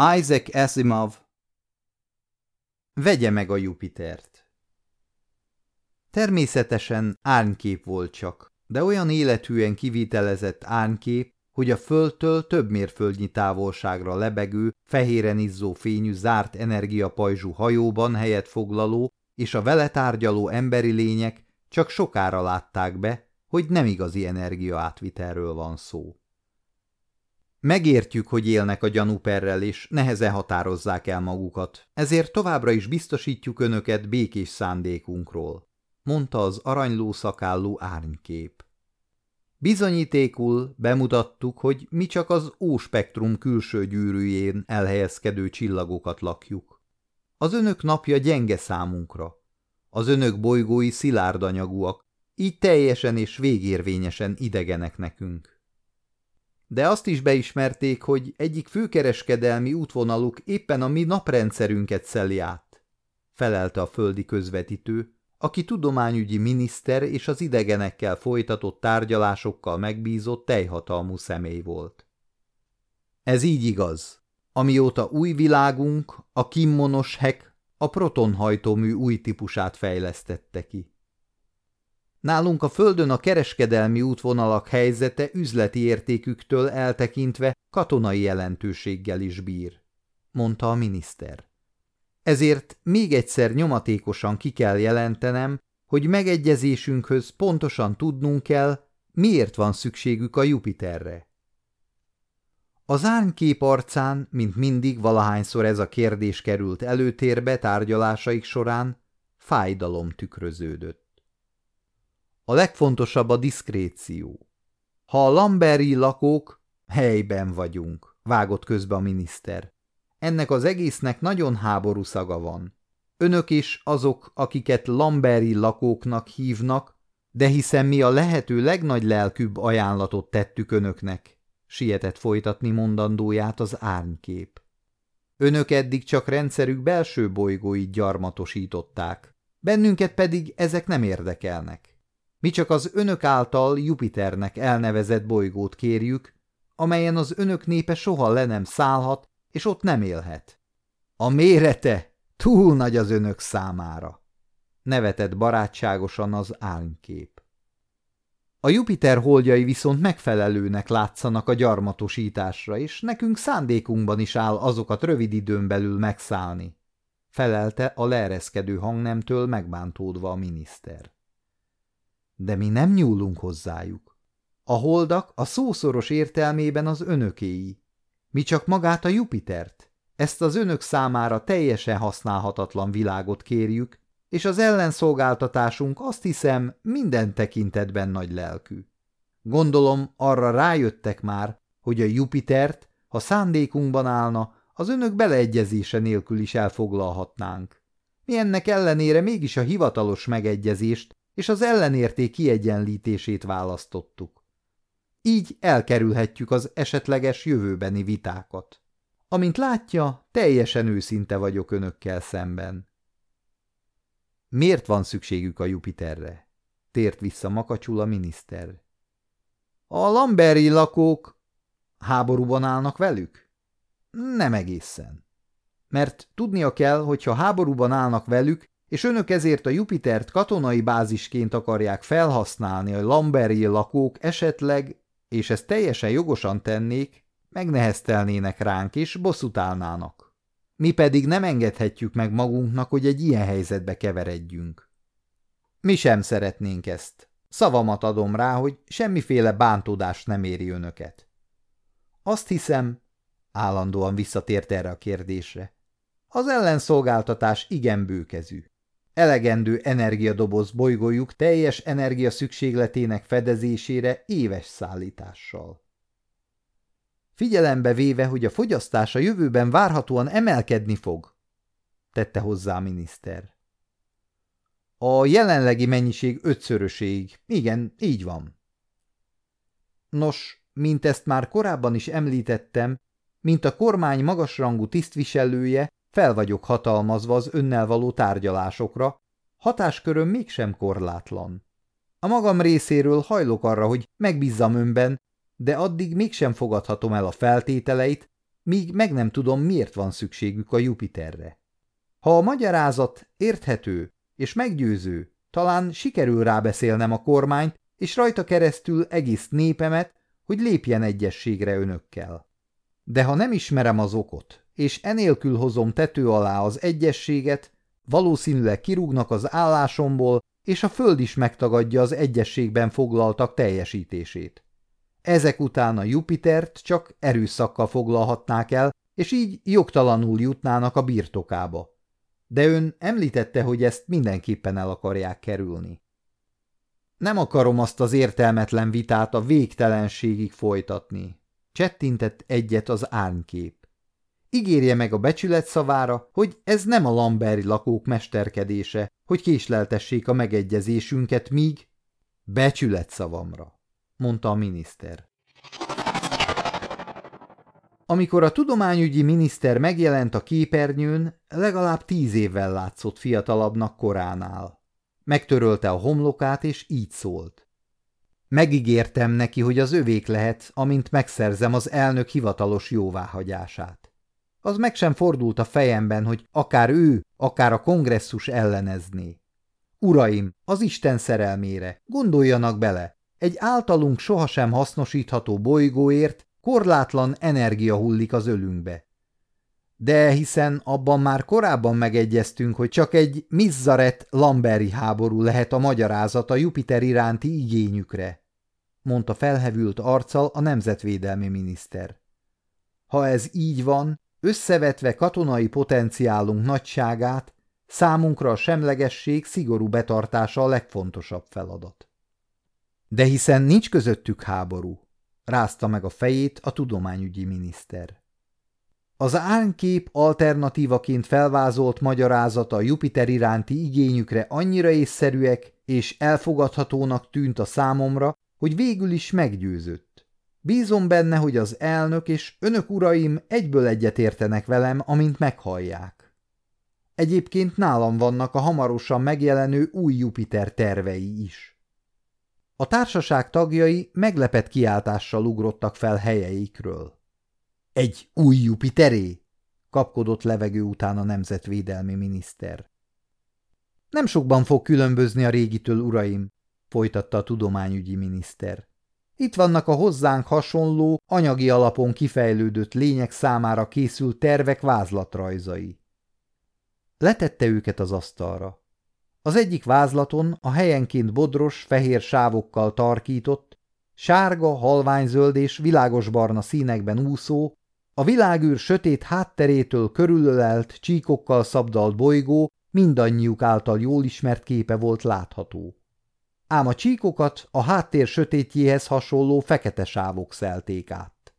Isaac Asimov Vegye meg a Jupitert Természetesen árnykép volt csak, de olyan életűen kivitelezett árnykép, hogy a földtől több mérföldnyi távolságra lebegő, fehéren izzó fényű zárt energiapajzsú hajóban helyet foglaló és a vele tárgyaló emberi lények csak sokára látták be, hogy nem igazi energiaátvitelről van szó. Megértjük, hogy élnek a gyanúperrel, és nehezen határozzák el magukat, ezért továbbra is biztosítjuk önöket békés szándékunkról, mondta az aranyló szakálló árnykép. Bizonyítékul bemutattuk, hogy mi csak az ó-spektrum külső gyűrűjén elhelyezkedő csillagokat lakjuk. Az önök napja gyenge számunkra. Az önök bolygói szilárdanyagúak, így teljesen és végérvényesen idegenek nekünk de azt is beismerték, hogy egyik főkereskedelmi útvonaluk éppen a mi naprendszerünket szeli át, felelte a földi közvetítő, aki tudományügyi miniszter és az idegenekkel folytatott tárgyalásokkal megbízott teljhatalmú személy volt. Ez így igaz. Amióta új világunk, a kimmonos hek, a protonhajtómű új típusát fejlesztette ki. Nálunk a földön a kereskedelmi útvonalak helyzete üzleti értéküktől eltekintve katonai jelentőséggel is bír, mondta a miniszter. Ezért még egyszer nyomatékosan ki kell jelentenem, hogy megegyezésünkhöz pontosan tudnunk kell, miért van szükségük a Jupiterre. Az árnykép arcán, mint mindig valahányszor ez a kérdés került előtérbe tárgyalásaik során, fájdalom tükröződött. A legfontosabb a diszkréció. Ha a lamberi lakók, helyben vagyunk, vágott közbe a miniszter. Ennek az egésznek nagyon háború szaga van. Önök is azok, akiket lamberi lakóknak hívnak, de hiszen mi a lehető legnagy lelkűbb ajánlatot tettük önöknek, sietett folytatni mondandóját az árnykép. Önök eddig csak rendszerük belső bolygóit gyarmatosították, bennünket pedig ezek nem érdekelnek. Mi csak az önök által Jupiternek elnevezett bolygót kérjük, amelyen az önök népe soha le nem szállhat, és ott nem élhet. A mérete túl nagy az önök számára, nevetett barátságosan az álmkép. A Jupiter holdjai viszont megfelelőnek látszanak a gyarmatosításra, és nekünk szándékunkban is áll azokat rövid időn belül megszállni, felelte a leereszkedő hangnemtől megbántódva a miniszter de mi nem nyúlunk hozzájuk. A holdak a szószoros értelmében az önökéi. Mi csak magát a Jupitert, ezt az önök számára teljesen használhatatlan világot kérjük, és az ellenszolgáltatásunk azt hiszem minden tekintetben nagy lelkű. Gondolom arra rájöttek már, hogy a Jupitert, ha szándékunkban állna, az önök beleegyezése nélkül is elfoglalhatnánk. Mi ennek ellenére mégis a hivatalos megegyezést és az ellenérték kiegyenlítését választottuk. Így elkerülhetjük az esetleges jövőbeni vitákat. Amint látja, teljesen őszinte vagyok önökkel szemben. Miért van szükségük a Jupiterre? Tért vissza makacsul a miniszter. A Lamberi lakók háborúban állnak velük? Nem egészen. Mert tudnia kell, hogy ha háborúban állnak velük, és önök ezért a Jupitert katonai bázisként akarják felhasználni a Lamberi lakók esetleg, és ezt teljesen jogosan tennék, megneheztelnének ránk és bosszút állnának. Mi pedig nem engedhetjük meg magunknak, hogy egy ilyen helyzetbe keveredjünk. Mi sem szeretnénk ezt. Szavamat adom rá, hogy semmiféle bántódás nem éri önöket. Azt hiszem, állandóan visszatért erre a kérdésre, az ellenszolgáltatás igen bőkezű. Elegendő energiadoboz bolygójuk teljes energia szükségletének fedezésére éves szállítással. Figyelembe véve, hogy a fogyasztás a jövőben várhatóan emelkedni fog, tette hozzá a miniszter. A jelenlegi mennyiség ötszöröség. Igen, így van. Nos, mint ezt már korábban is említettem, mint a kormány magasrangú tisztviselője, fel vagyok hatalmazva az önnel való tárgyalásokra, hatásköröm mégsem korlátlan. A magam részéről hajlok arra, hogy megbízzam önben, de addig mégsem fogadhatom el a feltételeit, míg meg nem tudom, miért van szükségük a Jupiterre. Ha a magyarázat érthető és meggyőző, talán sikerül rábeszélnem a kormányt, és rajta keresztül egész népemet, hogy lépjen egyességre önökkel. De ha nem ismerem az okot, és enélkül hozom tető alá az egyességet, valószínűleg kirúgnak az állásomból, és a föld is megtagadja az egyességben foglaltak teljesítését. Ezek után a Jupitert csak erőszakkal foglalhatnák el, és így jogtalanul jutnának a birtokába. De ön említette, hogy ezt mindenképpen el akarják kerülni. Nem akarom azt az értelmetlen vitát a végtelenségig folytatni. Csettintett egyet az árnykép. Ígérje meg a becsület szavára, hogy ez nem a lamberi lakók mesterkedése, hogy késleltessék a megegyezésünket, míg becsület szavamra, mondta a miniszter. Amikor a tudományügyi miniszter megjelent a képernyőn, legalább tíz évvel látszott fiatalabbnak koránál. Megtörölte a homlokát, és így szólt. Megígértem neki, hogy az övék lehet, amint megszerzem az elnök hivatalos jóváhagyását. Az meg sem fordult a fejemben, hogy akár ő, akár a kongresszus ellenezné. Uraim, az Isten szerelmére, gondoljanak bele, egy általunk sohasem hasznosítható bolygóért korlátlan energia hullik az ölünkbe. De hiszen abban már korábban megegyeztünk, hogy csak egy Mizzaret Lamberi háború lehet a magyarázat a Jupiter iránti igényükre, mondta felhevült arccal a nemzetvédelmi miniszter. Ha ez így van, összevetve katonai potenciálunk nagyságát, számunkra a semlegesség szigorú betartása a legfontosabb feladat. De hiszen nincs közöttük háború, rázta meg a fejét a tudományügyi miniszter. Az árnkép alternatívaként felvázolt magyarázata a Jupiter iránti igényükre annyira észszerűek és elfogadhatónak tűnt a számomra, hogy végül is meggyőzött. Bízom benne, hogy az elnök és önök uraim egyből egyetértenek velem, amint meghallják. Egyébként nálam vannak a hamarosan megjelenő új Jupiter tervei is. A társaság tagjai meglepett kiáltással ugrottak fel helyeikről. Egy új Jupiteré? kapkodott levegő után a nemzetvédelmi miniszter. Nem sokban fog különbözni a régitől, uraim, folytatta a tudományügyi miniszter. Itt vannak a hozzánk hasonló, anyagi alapon kifejlődött lények számára készült tervek vázlatrajzai. Letette őket az asztalra. Az egyik vázlaton a helyenként bodros, fehér sávokkal tarkított, sárga, halványzöld és világosbarna színekben úszó, a világűr sötét hátterétől körülölelt csíkokkal szabdalt bolygó mindannyiuk által jól ismert képe volt látható. Ám a csíkokat a háttér sötétjéhez hasonló fekete sávok szelték át.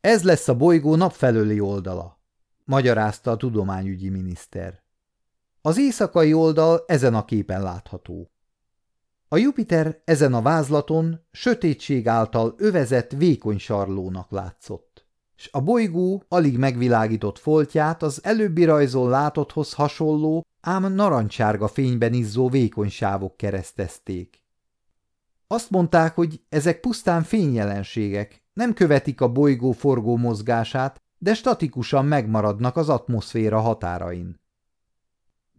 Ez lesz a bolygó napfelőli oldala, magyarázta a tudományügyi miniszter. Az éjszakai oldal ezen a képen látható. A Jupiter ezen a vázlaton sötétség által övezett vékony sarlónak látszott, és a bolygó alig megvilágított foltját az előbbi rajzon látotthoz hasonló, ám narancsárga fényben izzó vékony sávok keresztezték. Azt mondták, hogy ezek pusztán fényjelenségek, nem követik a bolygó forgó mozgását, de statikusan megmaradnak az atmoszféra határain.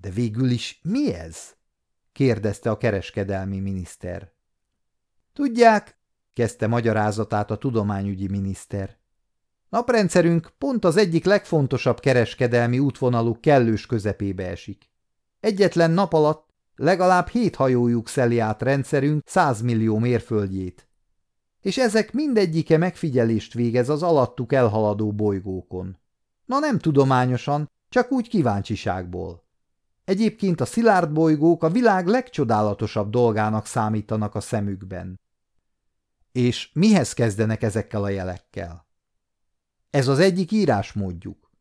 De végül is mi ez? kérdezte a kereskedelmi miniszter. Tudják, kezdte magyarázatát a tudományügyi miniszter. Naprendszerünk pont az egyik legfontosabb kereskedelmi útvonaluk kellős közepébe esik. Egyetlen nap alatt legalább hét hajójuk szeli át rendszerünk százmillió mérföldjét. És ezek mindegyike megfigyelést végez az alattuk elhaladó bolygókon. Na nem tudományosan, csak úgy kíváncsiságból. Egyébként a szilárd bolygók a világ legcsodálatosabb dolgának számítanak a szemükben. És mihez kezdenek ezekkel a jelekkel? Ez az egyik írásmódjuk.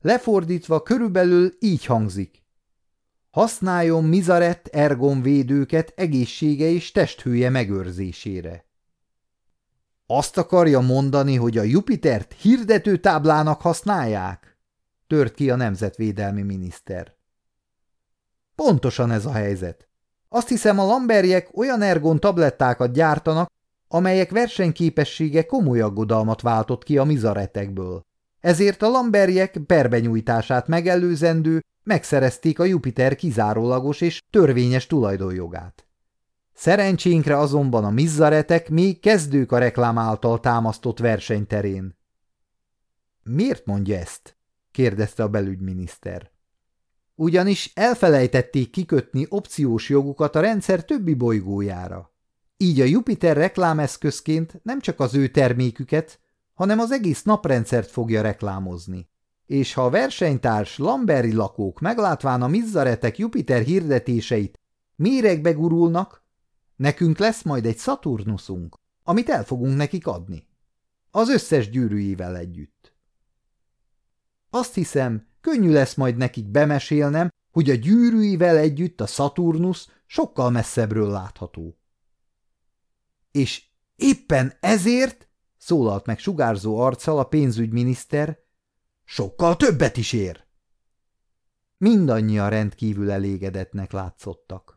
Lefordítva körülbelül így hangzik. Használjon Mizaret ergon védőket egészsége és testhője megőrzésére. Azt akarja mondani, hogy a Jupitert hirdető táblának használják? Tört ki a nemzetvédelmi miniszter. Pontosan ez a helyzet. Azt hiszem a lamberjek olyan ergon tablettákat gyártanak, amelyek versenyképessége komoly aggodalmat váltott ki a mizaretekből. ezért a lamberiek perbenyújtását megelőzendő megszerezték a Jupiter kizárólagos és törvényes tulajdonjogát. Szerencsénkre azonban a mizzaretek még kezdők a reklám által támasztott versenyterén. Miért mondja ezt? kérdezte a belügyminiszter. Ugyanis elfelejtették kikötni opciós jogukat a rendszer többi bolygójára. Így a Jupiter reklámeszközként nem csak az ő terméküket, hanem az egész naprendszert fogja reklámozni. És ha a versenytárs Lamberi lakók meglátván a mizzaretek Jupiter hirdetéseit méregbe gurulnak, nekünk lesz majd egy Saturnusunk, amit el fogunk nekik adni. Az összes gyűrűjével együtt. Azt hiszem, könnyű lesz majd nekik bemesélnem, hogy a gyűrűivel együtt a Saturnus sokkal messzebbről látható. És éppen ezért, szólalt meg sugárzó arccal a pénzügyminiszter, sokkal többet is ér. Mindannyian rendkívül elégedetnek látszottak.